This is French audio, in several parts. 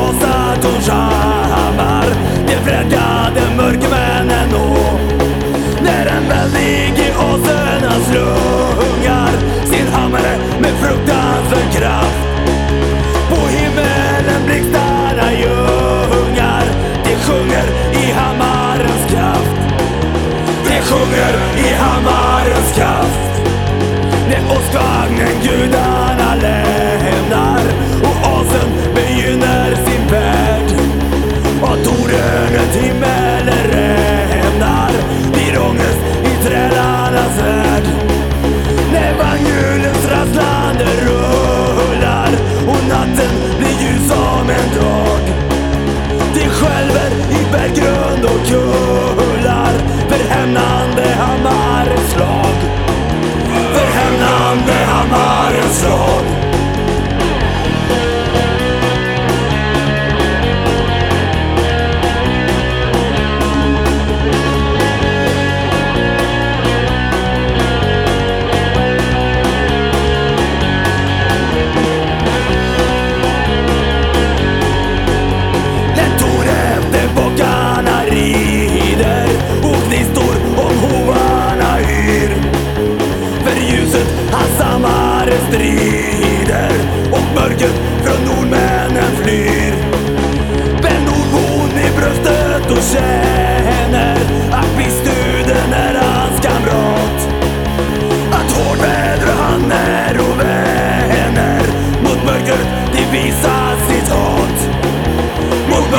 さ and on the var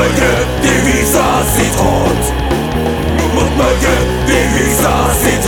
Divisa citrante Mundmöge, Divisa citrante Mundmöge, Divisa citrante